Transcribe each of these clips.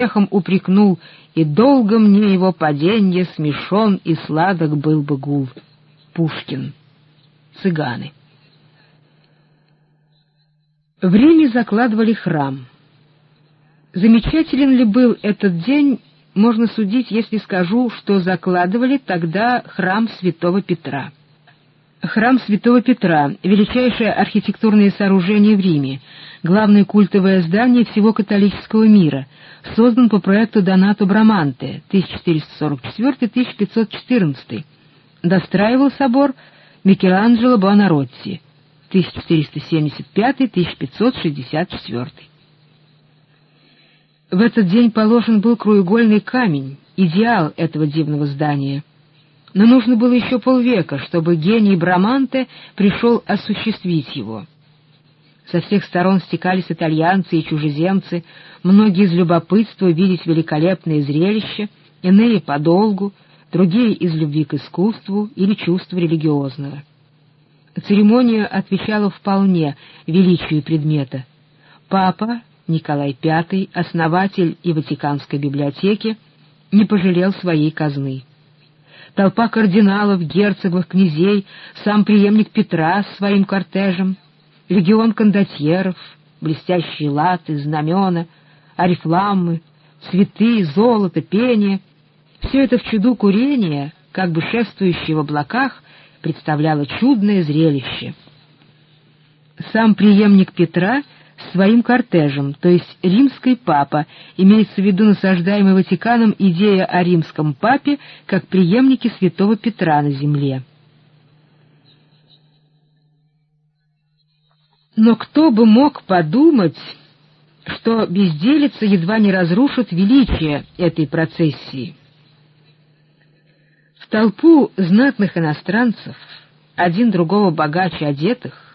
смехом упрекнул, и долго мне его паденье смешон и сладок был бы гул. Пушкин. Цыганы. В Риме закладывали храм. Замечателен ли был этот день, можно судить, если скажу, что закладывали тогда храм святого Петра. Храм святого Петра — величайшее архитектурное сооружение в Риме, главное культовое здание всего католического мира, создан по проекту Донато Браманте 1444-1514. Достраивал собор Микеланджело Буонаротти 1475-1564. В этот день положен был краеугольный камень, идеал этого дивного здания. Но нужно было еще полвека, чтобы гений Браманте пришел осуществить его. Со всех сторон стекались итальянцы и чужеземцы, многие из любопытства видеть великолепное зрелище, иные подолгу, другие из любви к искусству или чувства религиозного. Церемония отвечала вполне величию предмета. Папа Николай V, основатель и Ватиканской библиотеки, не пожалел своей казны. Толпа кардиналов, герцогов, князей, сам преемник Петра с своим кортежем, легион кондотьеров, блестящие латы, знамена, орифламмы, цветы, золото, пение — все это в чуду курения, как бы шествующее в облаках, представляло чудное зрелище. Сам преемник Петра — своим кортежем, то есть римский папа, имеется в виду насаждаемый Ватиканом идея о римском папе как преемнике святого Петра на земле. Но кто бы мог подумать, что безделица едва не разрушит величие этой процессии? В толпу знатных иностранцев, один другого богаче одетых,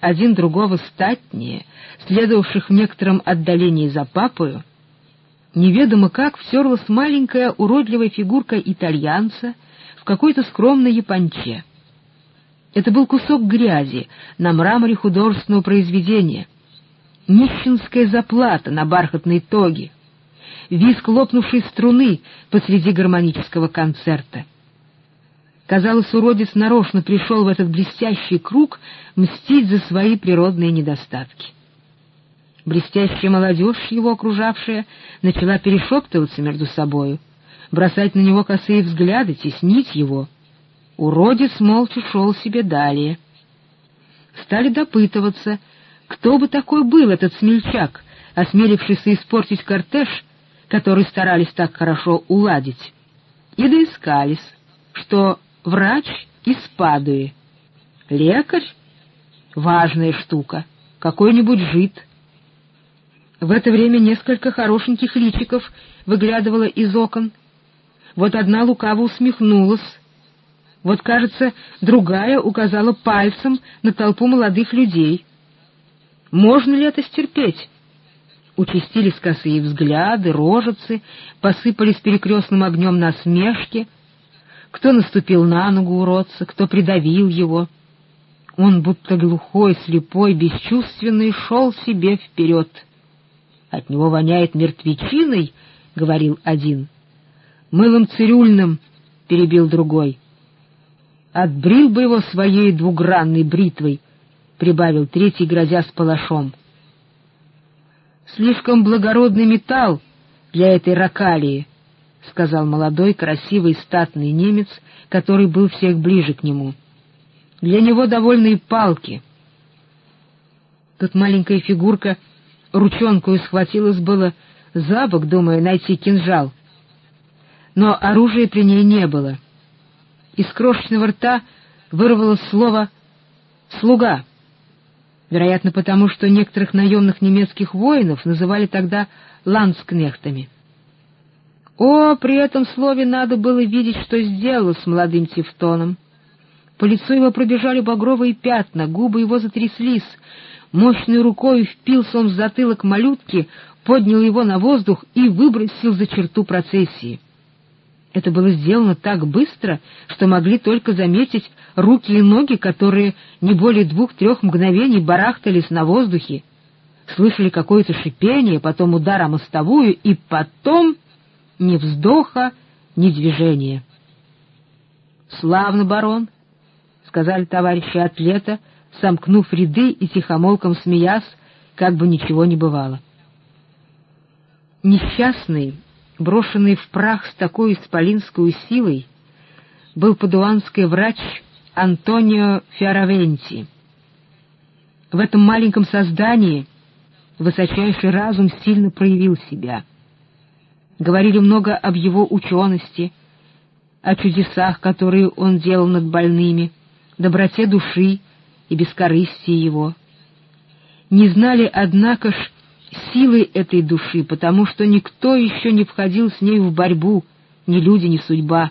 один другого статнее, следовавших в некотором отдалении за папою, неведомо как всерлась маленькая уродливая фигурка итальянца в какой-то скромной японче. Это был кусок грязи на мраморе художественного произведения, нищенская заплата на бархатной тоге, виск лопнувшей струны посреди гармонического концерта — Казалось, уродец нарочно пришел в этот блестящий круг мстить за свои природные недостатки. Блестящая молодежь, его окружавшая, начала перешептываться между собою, бросать на него косые взгляды, теснить его. Уродец молча шел себе далее. Стали допытываться, кто бы такой был этот смельчак, осмелившийся испортить кортеж, который старались так хорошо уладить. И доискались, что врач из Падуи. Лекарь? Важная штука. Какой-нибудь жид. В это время несколько хорошеньких личиков выглядывало из окон. Вот одна лукаво усмехнулась. Вот, кажется, другая указала пальцем на толпу молодых людей. Можно ли это стерпеть? Участились косые взгляды, рожицы, посыпались перекрестным огнем насмешки — кто наступил на ногу уродца, кто придавил его. Он, будто глухой, слепой, бесчувственный, шел себе вперед. От него воняет мертвечиной, — говорил один. Мылом цирюльным, — перебил другой. Отбрил бы его своей двугранной бритвой, — прибавил третий, грозя с палашом. Слишком благородный металл для этой ракалии, —— сказал молодой, красивый, статный немец, который был всех ближе к нему. — Для него довольно и палки. Тут маленькая фигурка ручонкою схватилась было за бок, думая найти кинжал. Но оружия при ней не было. Из крошечного рта вырвалось слово «слуга», вероятно, потому что некоторых наемных немецких воинов называли тогда ланскнехтами. О, при этом слове надо было видеть, что сделал с молодым Тевтоном. По лицу его пробежали багровые пятна, губы его затряслись. Мощной рукой впился он в затылок малютки, поднял его на воздух и выбросил за черту процессии. Это было сделано так быстро, что могли только заметить руки и ноги, которые не более двух-трех мгновений барахтались на воздухе. слышали какое-то шипение, потом удар о мостовую, и потом ни вздоха, ни движения. «Славно, барон!» — сказали товарищи атлета, сомкнув ряды и тихомолком смеясь, как бы ничего не бывало. Несчастный, брошенный в прах с такой исполинской силой, был падуанский врач Антонио Фиоравенти. В этом маленьком создании высочайший разум сильно проявил себя. Говорили много об его учености, о чудесах, которые он делал над больными, доброте души и бескорыстии его. Не знали, однако ж, силы этой души, потому что никто еще не входил с ней в борьбу, ни люди, ни судьба.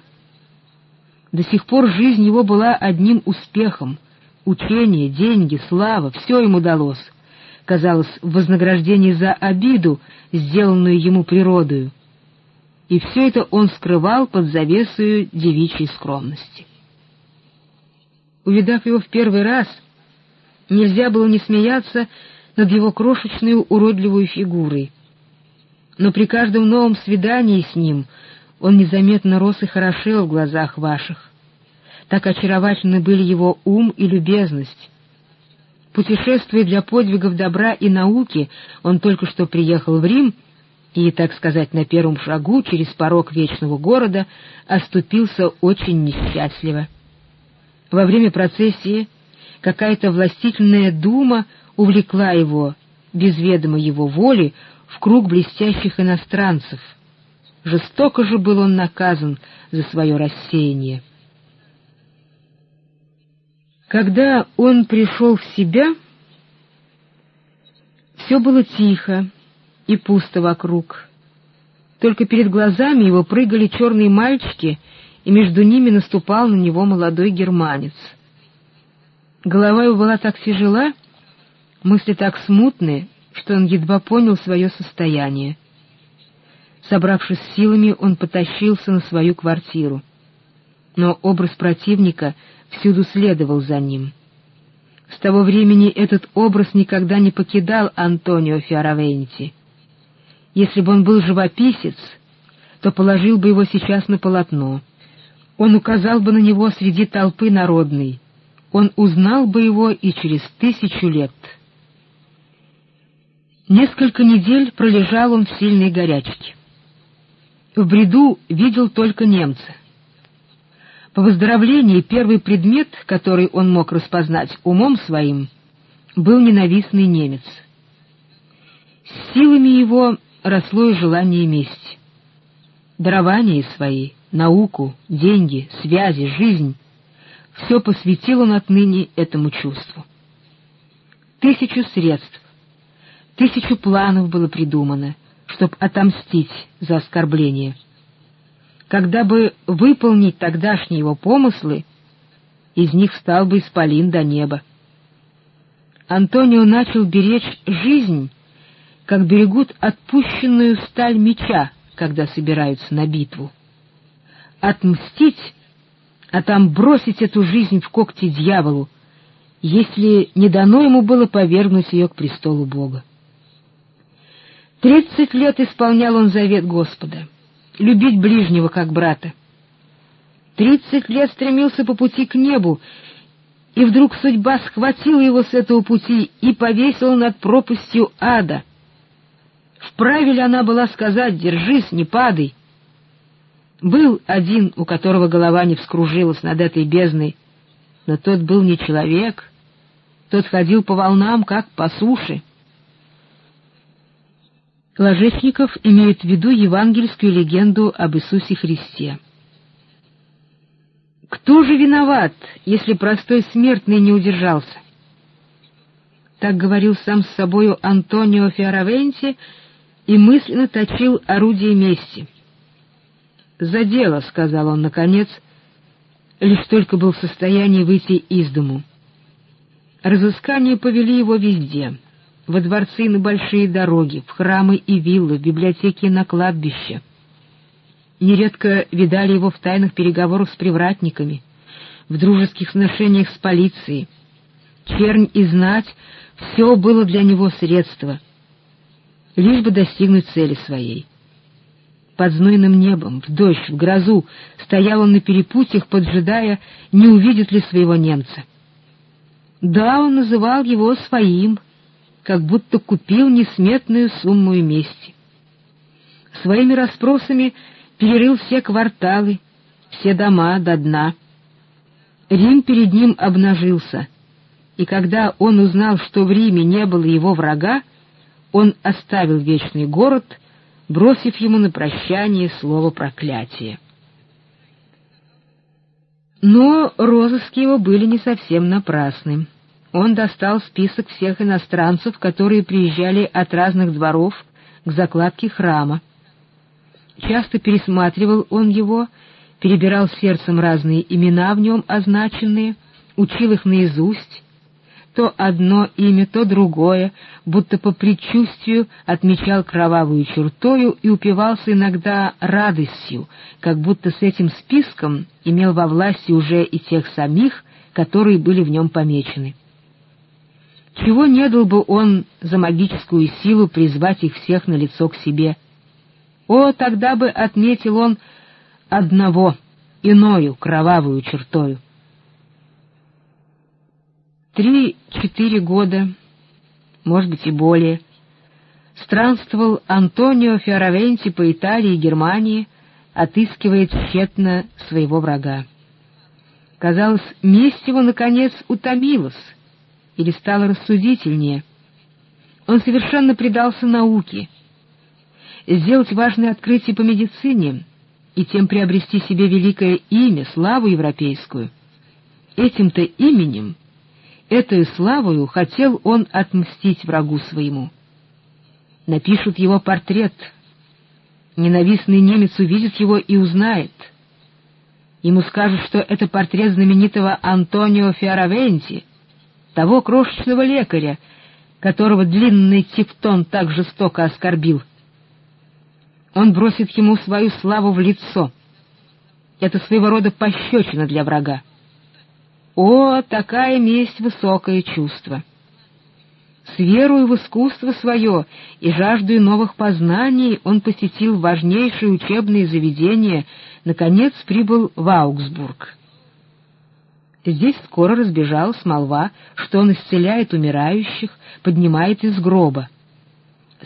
До сих пор жизнь его была одним успехом. Учение, деньги, слава — все ему далось. Казалось, в вознаграждении за обиду, сделанную ему природою. И все это он скрывал под завесою девичьей скромности. Увидав его в первый раз, нельзя было не смеяться над его крошечной уродливой фигурой. Но при каждом новом свидании с ним он незаметно рос и хорошел в глазах ваших. Так очаровательны были его ум и любезность. Путешествуя для подвигов добра и науки, он только что приехал в Рим и, так сказать, на первом шагу через порог вечного города оступился очень несчастливо. Во время процессии какая-то властительная дума увлекла его, без ведома его воли, в круг блестящих иностранцев. Жестоко же был он наказан за свое рассеяние. Когда он пришел в себя, все было тихо и пусто вокруг. Только перед глазами его прыгали черные мальчики, и между ними наступал на него молодой германец. Голова его была так тяжела, мысли так смутны, что он едва понял свое состояние. Собравшись силами, он потащился на свою квартиру. Но образ противника всюду следовал за ним. С того времени этот образ никогда не покидал Антонио Фиоравенти. Если бы он был живописец, то положил бы его сейчас на полотно. Он указал бы на него среди толпы народной, он узнал бы его и через тысячу лет. Несколько недель пролежал он в сильной горячке. В бреду видел только немца. По выздоровлении первый предмет, который он мог распознать умом своим, был ненавистный немец. С силами его росло и желание мести. Дарования свои, науку, деньги, связи, жизнь все посвятил он отныне этому чувству. Тысячу средств, тысячу планов было придумано, чтобы отомстить за оскорбление. Когда бы выполнить тогдашние его помыслы, из них стал бы исполин до неба. Антонио начал беречь жизнь, как берегут отпущенную сталь меча, когда собираются на битву. Отмстить а там бросить эту жизнь в когти дьяволу, если не дано ему было повергнуть ее к престолу Бога. Тридцать лет исполнял он завет Господа — любить ближнего как брата. Тридцать лет стремился по пути к небу, и вдруг судьба схватила его с этого пути и повесила над пропастью ада. Вправе ли она была сказать «держись, не падай»? Был один, у которого голова не вскружилась над этой бездной, но тот был не человек, тот ходил по волнам, как по суше. Ложечников имеет в виду евангельскую легенду об Иисусе Христе. Кто же виноват, если простой смертный не удержался? Так говорил сам с собою Антонио Фиоравенти и мысленно точил орудие мести — «За дело», — сказал он наконец, лишь только был в состоянии выйти из дому. Разыскания повели его везде — во дворцы и на большие дороги, в храмы и виллы, в библиотеки и на кладбище. Нередко видали его в тайных переговорах с привратниками, в дружеских сношениях с полицией. Чернь и знать — все было для него средство — лишь бы достигнуть цели своей. Под знойным небом, в дождь, в грозу стоял он на перепутьях, поджидая, не увидит ли своего немца. Да, он называл его своим, как будто купил несметную сумму мести. Своими расспросами перерыл все кварталы, все дома до дна. Рим перед ним обнажился, и когда он узнал, что в Риме не было его врага, он оставил вечный город, бросив ему на прощание слово проклятия. Но розыски его были не совсем напрасны. Он достал список всех иностранцев, которые приезжали от разных дворов к закладке храма. Часто пересматривал он его, перебирал сердцем разные имена в нем означенные, учил их наизусть, то одно имя, то другое, будто по предчувствию отмечал кровавую чертою и упивался иногда радостью, как будто с этим списком имел во власти уже и тех самих, которые были в нем помечены. Чего не дал бы он за магическую силу призвать их всех на лицо к себе — о, тогда бы отметил он одного, иною кровавую чертою. Три-четыре года, может быть и более, странствовал Антонио Фиоравенти по Италии и Германии, отыскивая тщетно своего врага. Казалось, месть его, наконец, утомилась или стала рассудительнее. Он совершенно предался науке — сделать важное открытие по медицине и тем приобрести себе великое имя, славу европейскую. Этим-то именем, этой славою хотел он отмстить врагу своему. Напишут его портрет. Ненавистный немец увидит его и узнает. Ему скажут, что это портрет знаменитого Антонио Фиоравенти, того крошечного лекаря, которого длинный Тевтон так жестоко оскорбил — он бросит ему свою славу в лицо. Это своего рода пощечина для врага. О, такая месть — высокое чувство! С верою в искусство свое и жаждой новых познаний он посетил важнейшие учебные заведения, наконец прибыл в Аугсбург. Здесь скоро разбежалась молва, что он исцеляет умирающих, поднимает из гроба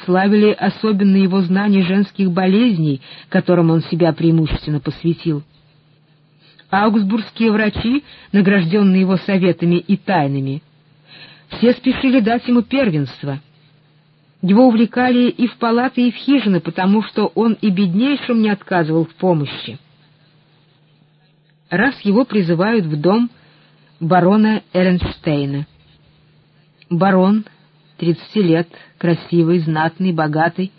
славили особенно его знание женских болезней, которым он себя преимущественно посвятил. Аугсбургские врачи, награжденные его советами и тайнами, все спешили дать ему первенство. Его увлекали и в палаты, и в хижины, потому что он и беднейшим не отказывал в помощи. Раз его призывают в дом барона Эренштейна. Барон тридцати лет, красивый, знатный, богатый,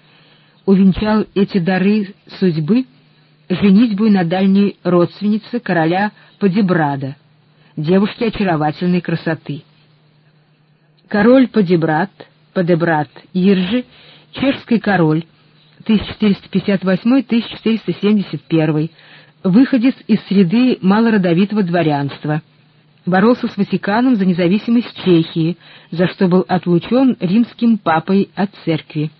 увенчал эти дары судьбы женитьбой на дальней родственнице короля Падибрада, девушки очаровательной красоты. Король Падибрад, Падебрад Иржи, чешский король, 1458-1471, выходец из среды малородовитого дворянства — боролся с Ватиканом за независимость Чехии, за что был отлучен римским папой от церкви.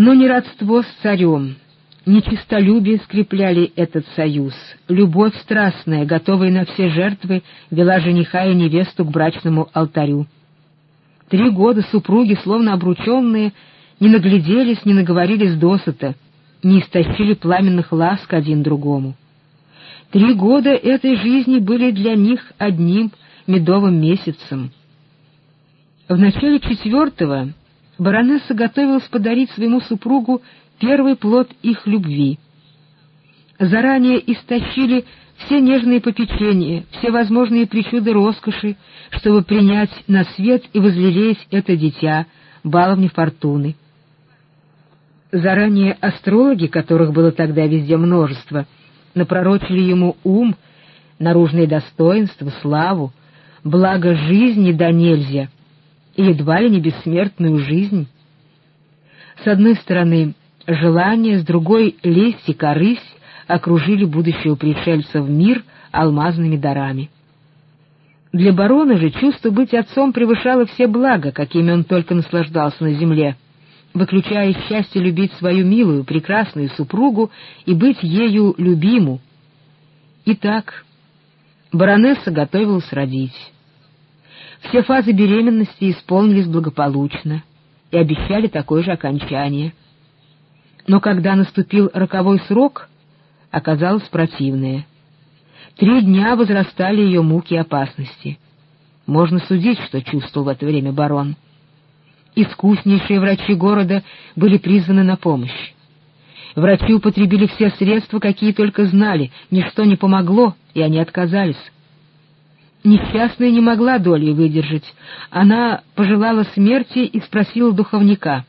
Но не родство с царем, не честолюбие скрепляли этот союз. Любовь страстная, готовая на все жертвы, вела жениха и невесту к брачному алтарю. Три года супруги, словно обрученные, не нагляделись, не наговорились досыта, не истощили пламенных ласк один другому. Три года этой жизни были для них одним медовым месяцем. В начале четвертого баронесса готовилась подарить своему супругу первый плод их любви. Заранее истощили все нежные попечения, все возможные причуды роскоши, чтобы принять на свет и возлелеять это дитя, баловни фортуны. Заранее астрологи, которых было тогда везде множество, — напророчили ему ум, наружные достоинства, славу, благо жизни да нельзя, и едва ли не бессмертную жизнь. С одной стороны, желание, с другой — лесть и корысть окружили будущего пришельца в мир алмазными дарами. Для барона же чувство быть отцом превышало все блага, какими он только наслаждался на земле, выключая счастье любить свою милую, прекрасную супругу и быть ею любиму. Итак, баронесса готовилась родить. Все фазы беременности исполнились благополучно и обещали такое же окончание. Но когда наступил роковой срок, оказалось противное. Три дня возрастали ее муки и опасности. Можно судить, что чувствовал в это время барон. Искуснейшие врачи города были призваны на помощь. Врачи употребили все средства, какие только знали, ничто не помогло, и они отказались. Несчастная не могла долей выдержать. Она пожелала смерти и спросила духовника.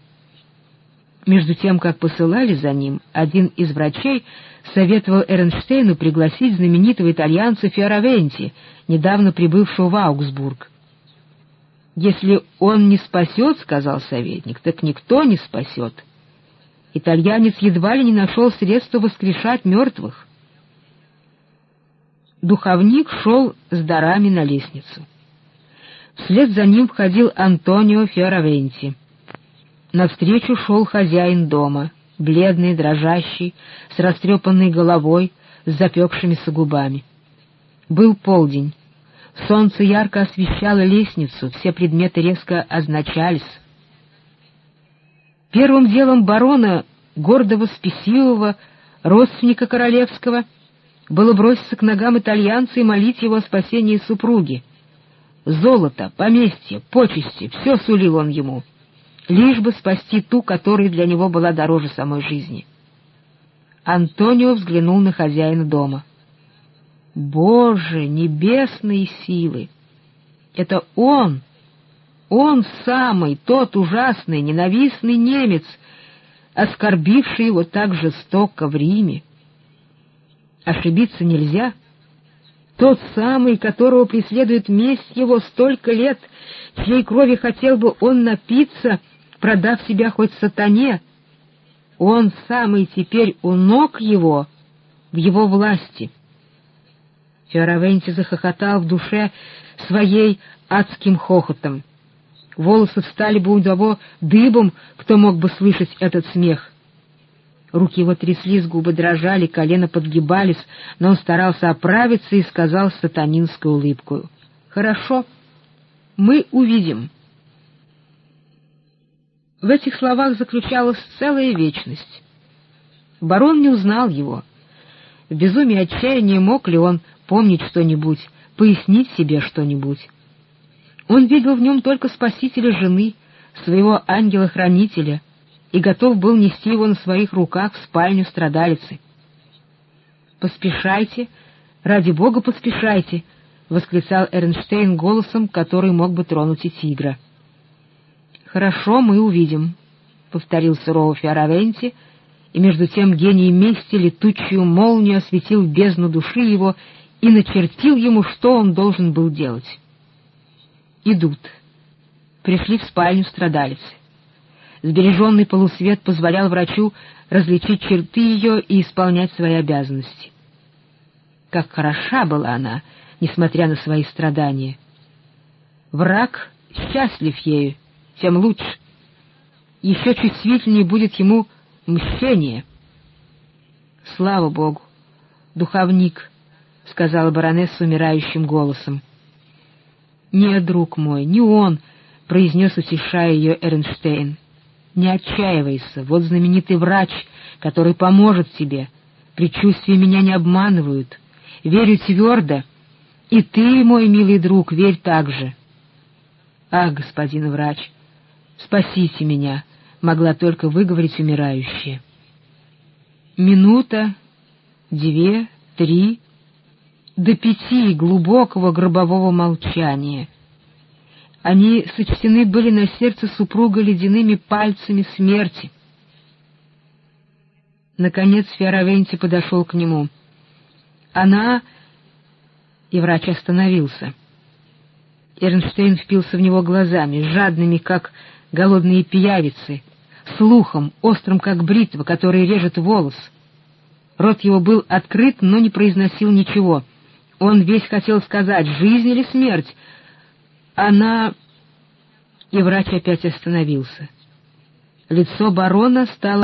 Между тем, как посылали за ним, один из врачей советовал Эрнштейну пригласить знаменитого итальянца Фиоравенти, недавно прибывшего в Аугсбург. «Если он не спасет, — сказал советник, — так никто не спасет. Итальянец едва ли не нашел средства воскрешать мертвых духовник шел с дарами на лестницу. Вслед за ним входил Антонио Фиоравенти. Навстречу шел хозяин дома, бледный, дрожащий, с растрепанной головой, с запекшимися губами. Был полдень. Солнце ярко освещало лестницу, все предметы резко означались. Первым делом барона, гордого, спесивого, родственника королевского — было броситься к ногам итальянца и молить его о спасении супруги. Золото, поместье, почести — все сулил он ему, лишь бы спасти ту, которая для него была дороже самой жизни. Антонио взглянул на хозяина дома. «Боже, небесные силы! Это он, он самый, тот ужасный, ненавистный немец, оскорбивший его так жестоко в Риме!» Ошибиться нельзя. Тот самый, которого преследует месть его столько лет, чьей крови хотел бы он напиться, продав себя хоть сатане, он самый теперь у ног его, в его власти. Фиоравенти захохотал в душе своей адским хохотом. Волосы встали бы у того дыбом, кто мог бы слышать этот смех. Руки его тряслись, губы дрожали, колено подгибались, но он старался оправиться и сказал с сатанинской улыбкой. «Хорошо, мы увидим». В этих словах заключалась целая вечность. Барон не узнал его. В безумии отчаяния мог ли он помнить что-нибудь, пояснить себе что-нибудь? Он видел в нем только спасителя жены, своего ангела-хранителя — и готов был нести его на своих руках в спальню страдалицы. «Поспешайте, ради бога, поспешайте!» — восклицал Эрнштейн голосом, который мог бы тронуть и тигра. «Хорошо, мы увидим», — повторил сурово Фиоравенти, и между тем гений мести летучую молнию осветил бездну души его и начертил ему, что он должен был делать. Идут. Пришли в спальню страдалицы. Сбереженный полусвет позволял врачу различить черты ее и исполнять свои обязанности. Как хороша была она, несмотря на свои страдания. Враг счастлив ею, тем лучше. Еще чувствительнее будет ему мщение. Слава Богу! Духовник, — сказала баронесса умирающим голосом. «Нет, друг мой, не он», — произнес, утешая ее Эрнштейн. Не отчаивайся, вот знаменитый врач, который поможет тебе. Предчувствия меня не обманывают. Верю твердо. И ты, мой милый друг, верь так же. Ах, господин врач, спасите меня, могла только выговорить умирающая. Минута, две, три, до пяти глубокого гробового молчания — они сочтены были на сердце супруга ледяными пальцами смерти. Наконец Фиоравенти подошел к нему. Она... И врач остановился. Эрнштейн впился в него глазами, жадными, как голодные пиявицы, слухом, острым, как бритва, которая режет волос. Рот его был открыт, но не произносил ничего. Он весь хотел сказать, жизнь или смерть. Она... И врач опять остановился. Лицо барона стало